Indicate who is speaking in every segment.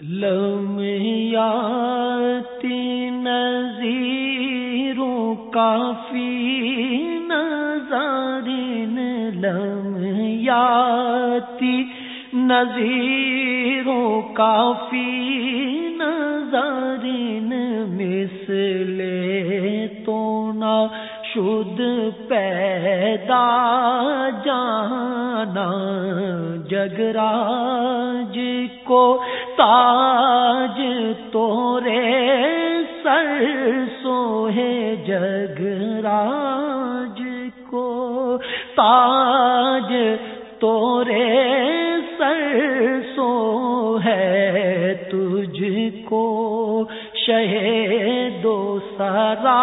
Speaker 1: لمیاتی نظیروں کافی نظارین لمیاتی نظیروں کافی نظارین مثل شد پیدا جانا، جگراج کو تاج تورے سر سوہے جگ راج کو تاج تورے سر سو ہے تجھ کو شہ دو سرا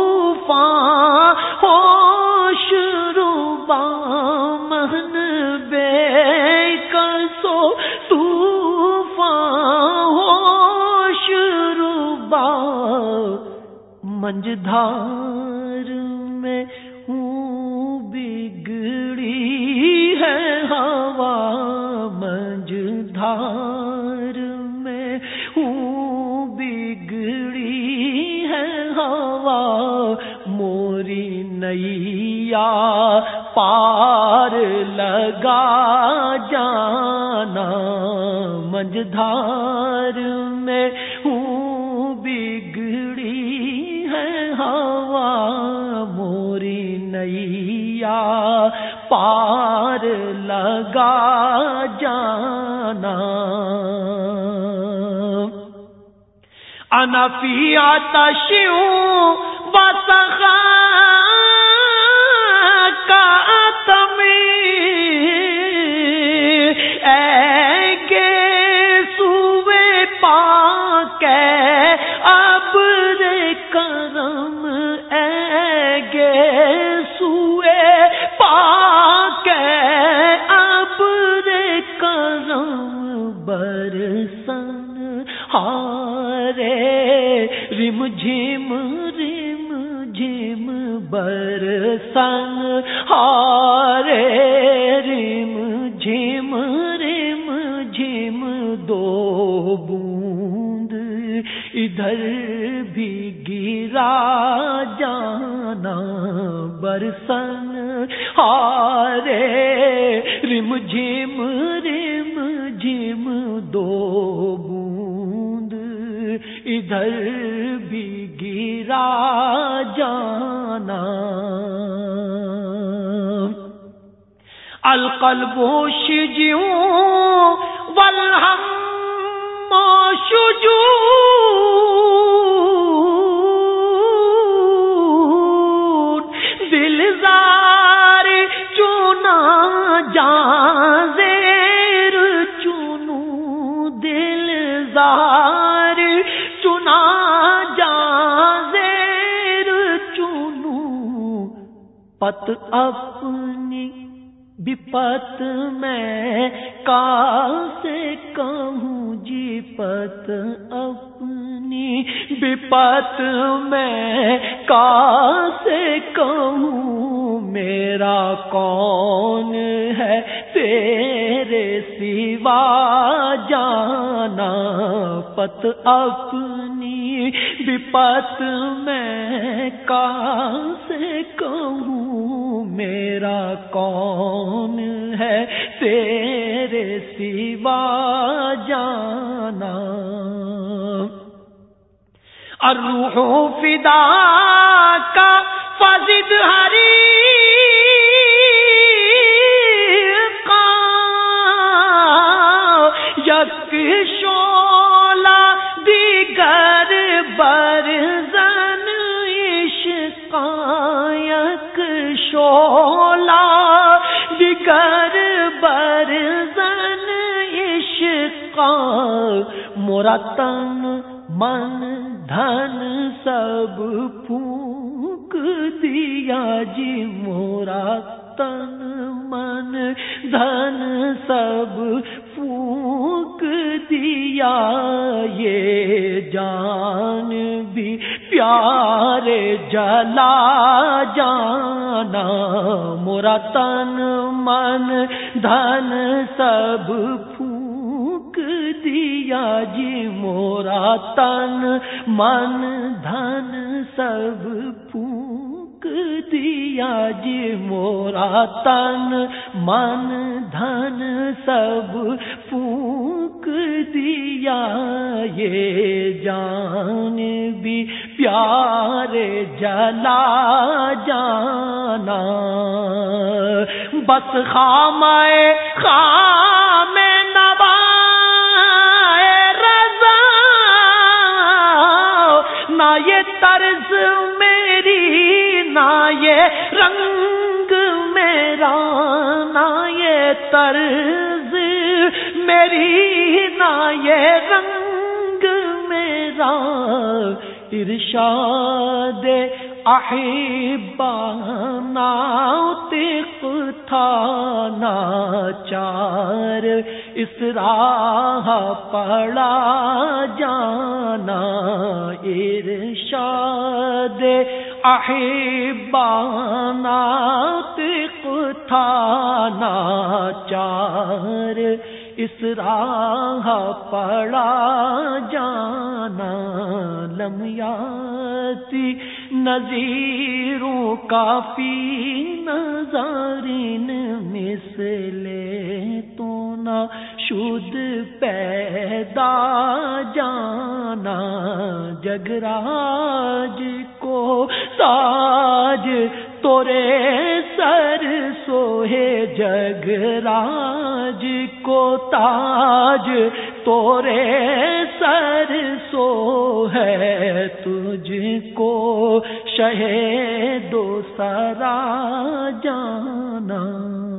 Speaker 1: بلما منجدھار میں ہوں بگڑی ہے ہوا منجدھار میں ہوں بگڑی ہے ہوا موری نیا پار لگا جانا منجدھار میں ہوں بگڑی موری نیا پار لگا جانا۔ انفیا تشیوں بسخا رم جھم رم جھم برسن ہارے رم جھم رم جھم دو بوند ادھر بھی گرا جانا برسن ہارے رم جھم رم ادھر جانا۔ القلب شجیوں والہم شجو دل زار چونا جان پت اپنی بپت میں کا سے کہوں جی پت اپنی بپت میں کا سے کہوں میرا کون ہے تیرے سوا جانا پت اپنی بپت میں کہاں سے کہوں میرا کون ہے تیرے سوا جانا؟ الروح فدا کا فضد ہری دیگر بر زن عشقایک شولا دیگر بر زن عشقا مرتن من دھن سب پھونک دیا جی مورا تن من دھن سب پھونک دیا یہ جان بھی پیارے جلا جانا۔ مورا تن من دھن سب پھونک دیا جی۔ مورا تن من دھن سب پھونک دیا جی۔ مورا تن من دھن سب پھونک دیا یہ جان بھی پیارے جلا جانا۔ بس خام خام نبا رضا۔ نہ یہ طرز میری، نہ یہ رنگ میرا، نہ یہ طرز میری نہ یہ رنگ میرا ارشاد احبانا تق تھا، ناچار، اس راہ پڑا جانا ارشاد احبانا تق تھا، ناچار۔ اس راہ پڑا جانا لمیاتی نظیروں کافی نظارین مسلے تو نہ شد پیدا جانا جگراج کو تاج تورے سر سوہے جگراج کو تاج تورے سر سو ہے تجھ کو۔ شہ دو سرا جانا۔